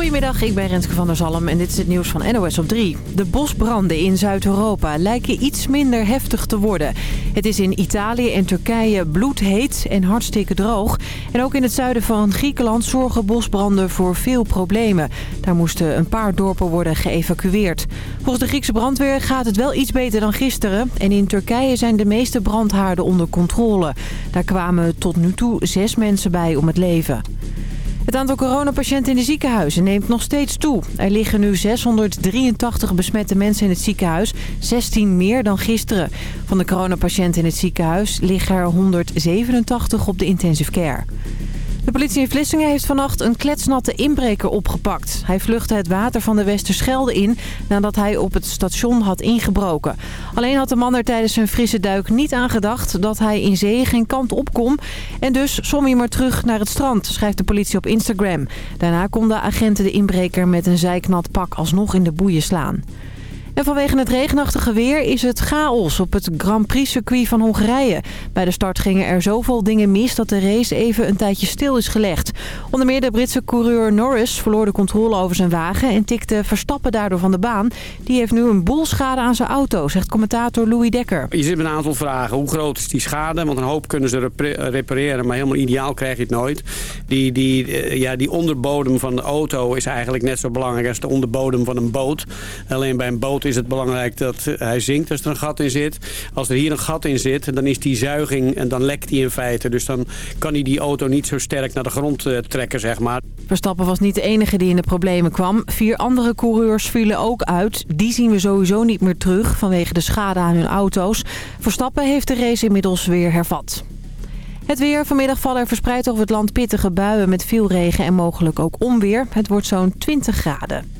Goedemiddag, ik ben Renske van der Zalm en dit is het nieuws van NOS op 3. De bosbranden in Zuid-Europa lijken iets minder heftig te worden. Het is in Italië en Turkije bloedheet en hartstikke droog. En ook in het zuiden van Griekenland zorgen bosbranden voor veel problemen. Daar moesten een paar dorpen worden geëvacueerd. Volgens de Griekse brandweer gaat het wel iets beter dan gisteren. En in Turkije zijn de meeste brandhaarden onder controle. Daar kwamen tot nu toe zes mensen bij om het leven. Het aantal coronapatiënten in de ziekenhuizen neemt nog steeds toe. Er liggen nu 683 besmette mensen in het ziekenhuis, 16 meer dan gisteren. Van de coronapatiënten in het ziekenhuis liggen er 187 op de intensive care. De politie in Vlissingen heeft vannacht een kletsnatte inbreker opgepakt. Hij vluchtte het water van de Westerschelde in nadat hij op het station had ingebroken. Alleen had de man er tijdens zijn frisse duik niet aan gedacht dat hij in zee geen kant op kon. En dus som hij maar terug naar het strand, schrijft de politie op Instagram. Daarna konden agenten de inbreker met een zijknat pak alsnog in de boeien slaan. Vanwege het regenachtige weer is het chaos op het Grand Prix circuit van Hongarije. Bij de start gingen er zoveel dingen mis dat de race even een tijdje stil is gelegd. Onder meer de Britse coureur Norris verloor de controle over zijn wagen en tikte Verstappen daardoor van de baan. Die heeft nu een boel schade aan zijn auto, zegt commentator Louis Dekker. Je zit met een aantal vragen. Hoe groot is die schade? Want een hoop kunnen ze repareren, maar helemaal ideaal krijg je het nooit. Die, die, eh, ja, die onderbodem van de auto is eigenlijk net zo belangrijk als de onderbodem van een boot. Alleen bij een boot is het belangrijk dat hij zinkt als er een gat in zit. Als er hier een gat in zit, dan is die zuiging en dan lekt hij in feite. Dus dan kan hij die auto niet zo sterk naar de grond eh, trekken, zeg maar. Verstappen was niet de enige die in de problemen kwam. Vier andere coureurs vielen ook uit. Die zien we sowieso niet meer terug vanwege de schade aan hun auto's. Verstappen heeft de race inmiddels weer hervat. Het weer. Vanmiddag vallen er verspreid over het land pittige buien met veel regen en mogelijk ook onweer. Het wordt zo'n 20 graden.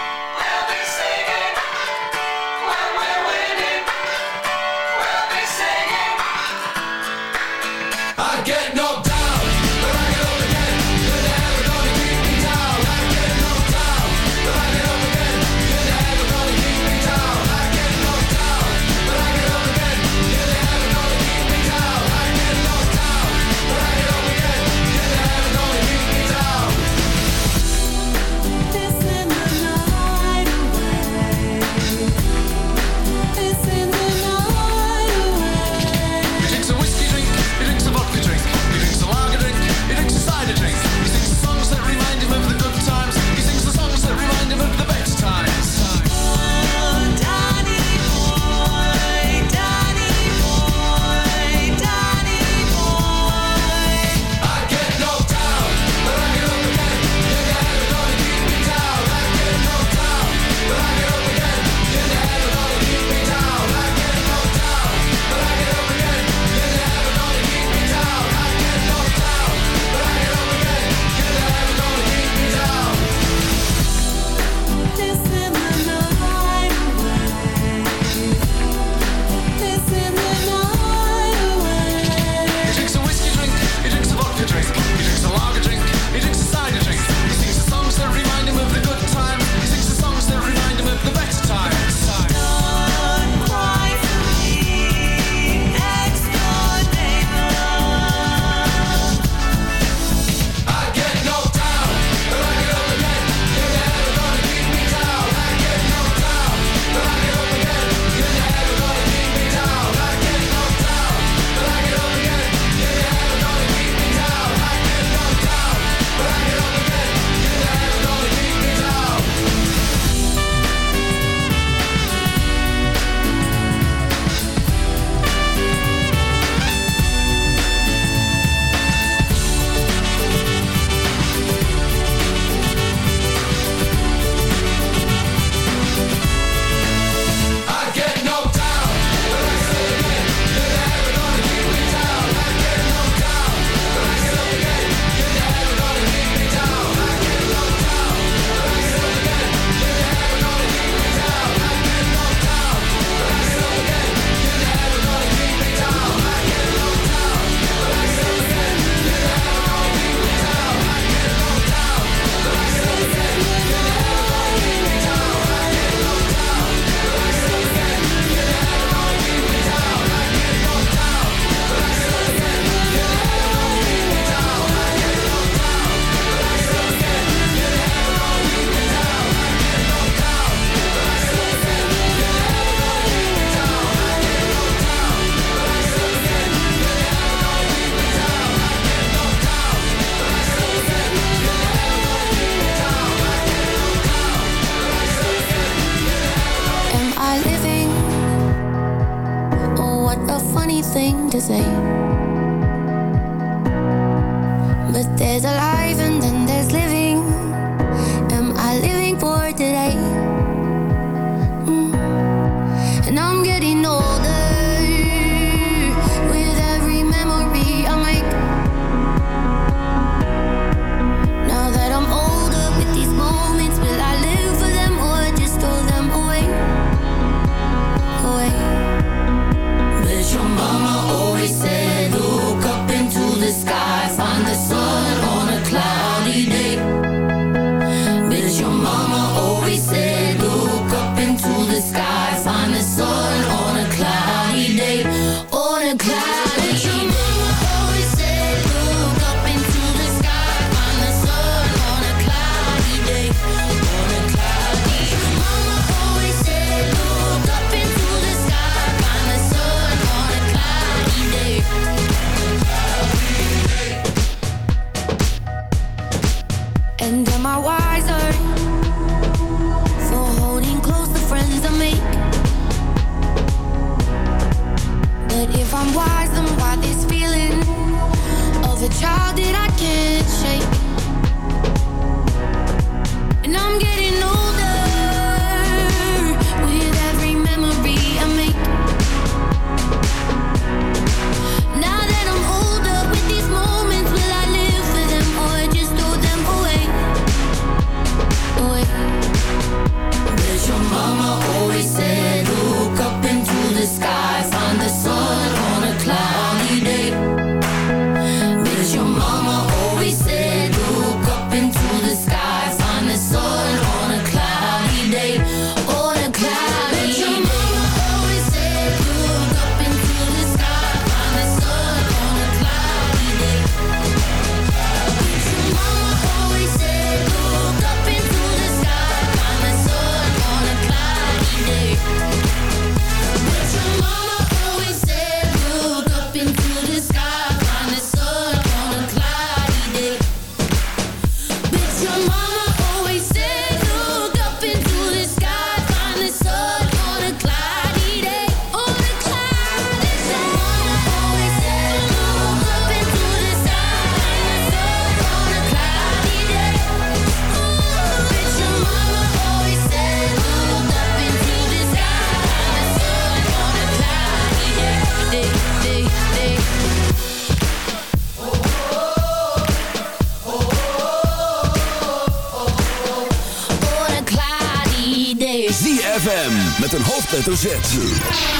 hoofdletter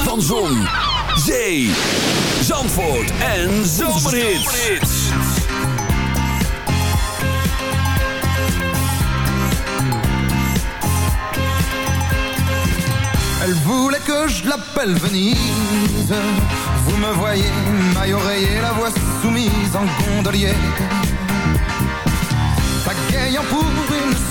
Van Zon, Zee, Zandvoort en Zomerhits. Elle voulait que je l'appelle Venise. Vous me voyez, maille oreiller, la voix soumise en gondolier. Pagayant pour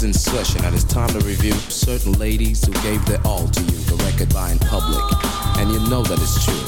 is in session and it's time to review certain ladies who gave their all to you, the record buying public. And you know that it's true.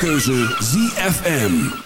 Jouw keuze ZFM.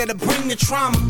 that'll bring the trauma.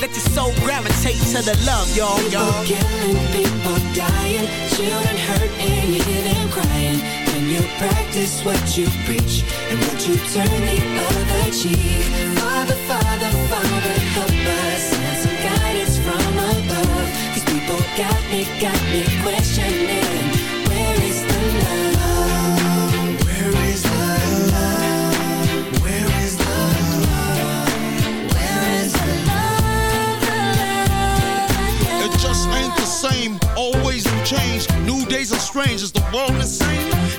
Let your soul gravitate to the love, y'all, y'all. People killing, people dying, children hurt and you hear them crying. When you practice what you preach and would you turn the other cheek? Father, Father, Father, help us and some guidance from above. These people got me, got me questioning. Change. New days are strange. Is the world insane?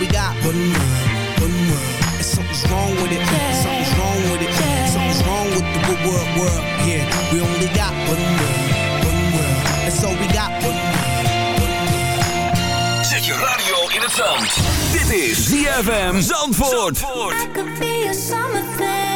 we got. One world, one world. And something's wrong with it. Something's wrong with it. Something's wrong with the good world, world. Yeah, we only got one world, one world. That's all we got. One world. Zet je radio in het zand. Dit is ZFM Zandvoort. I could be a summer thing.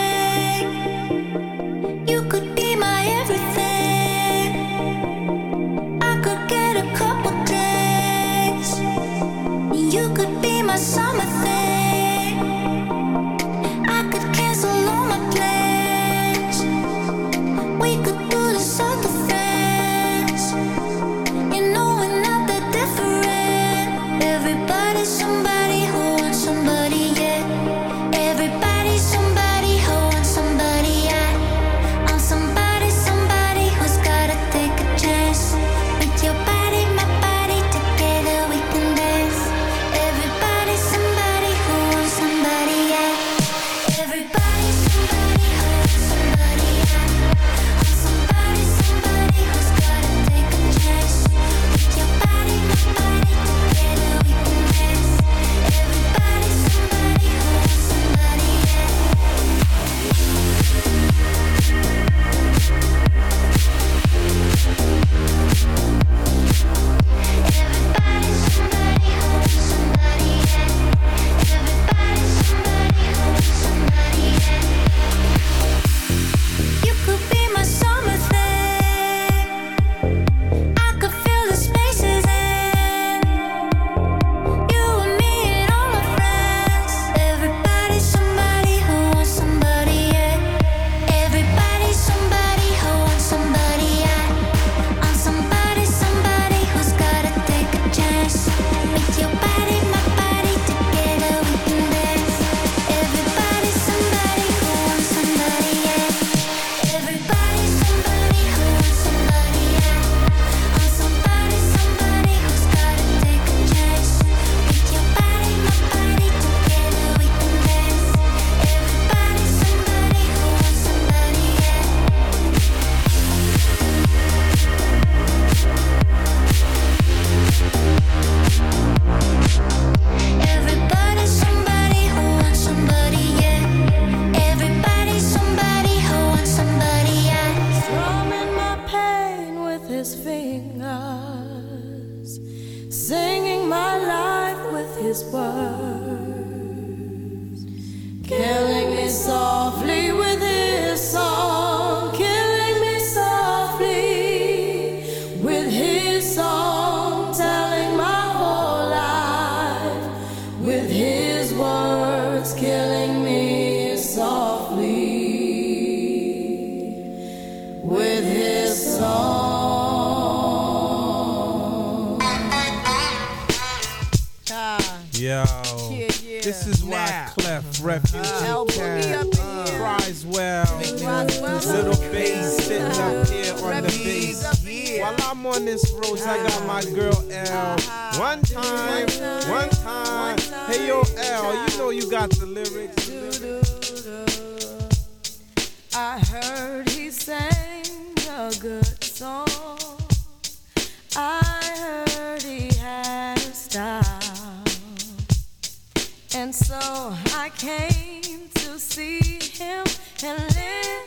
To see him and listen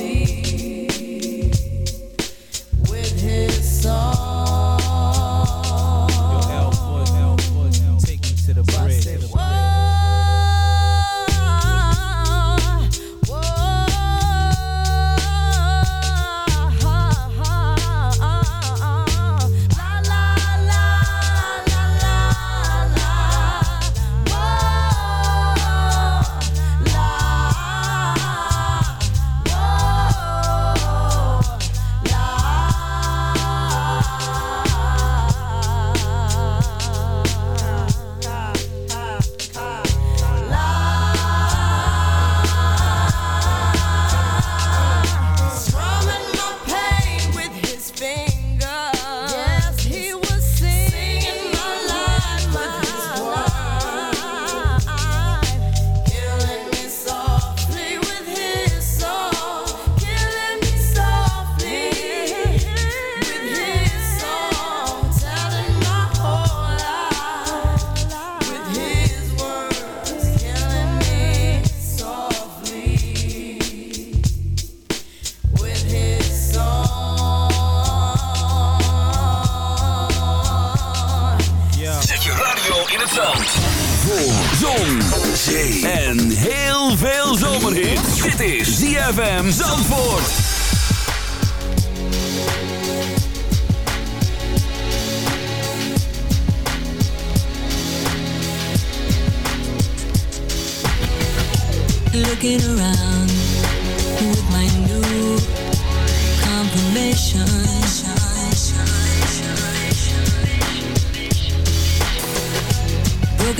softly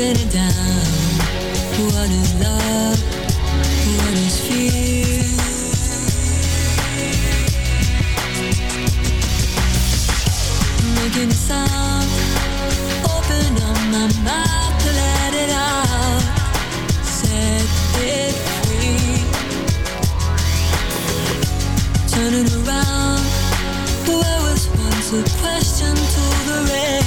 it down. What is love? What is fear? Making a sound. Up my mouth to let it out. Set it free. Turn it around. Where was once a question to the rest.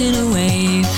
Uh-huh. Catching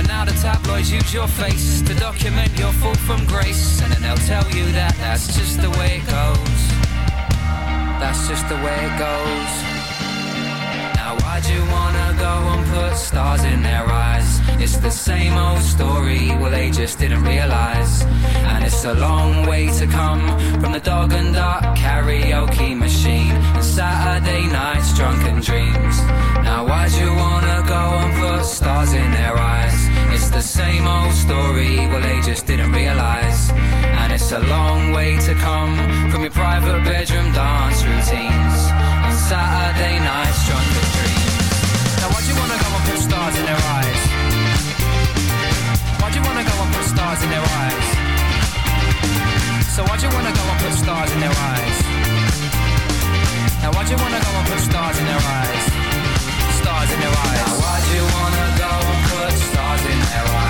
And now the tabloids use your face to document your fall from grace. And then they'll tell you that that's just the way it goes. That's just the way it goes. Now why'd you wanna go and put stars in their eyes? It's the same old story, well they just didn't realise. And it's a long way to come from the dog and duck karaoke machine and Saturday nights drunken dreams. Now why'd you wanna go and put stars in their eyes? It's the same old story, well they just didn't realise. And it's a long way to come from your private bedroom dance routines on Saturday nights drunken dreams. Now why'd you wanna go and put stars in their eyes? Why'd you wanna go and put stars in their eyes? So why'd you wanna go and put stars in their eyes? Now why'd you wanna go and put stars in their eyes? Stars in their eyes. Now why'd you wanna go and put stars in their eyes?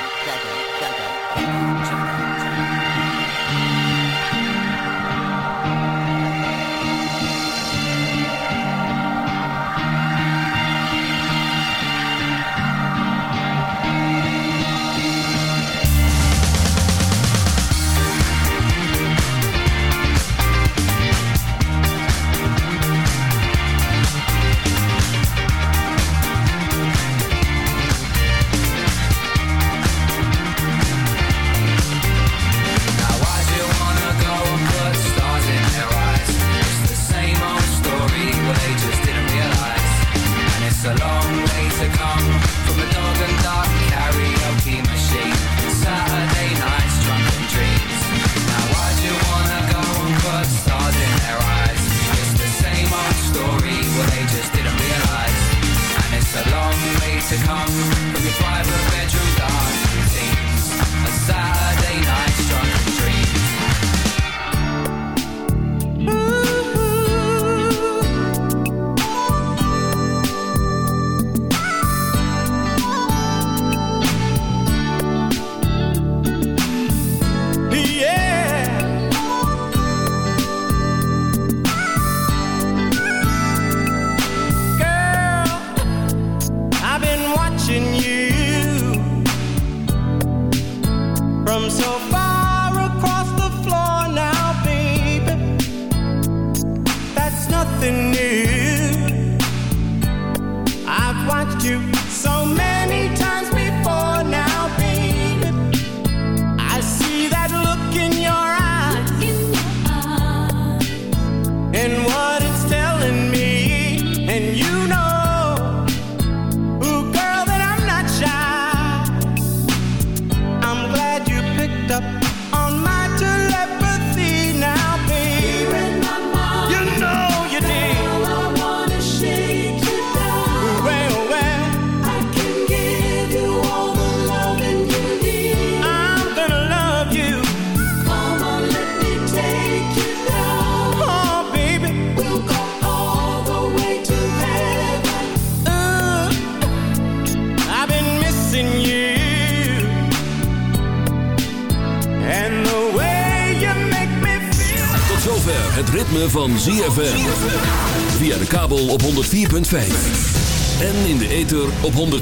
to come from your private bedroom dark.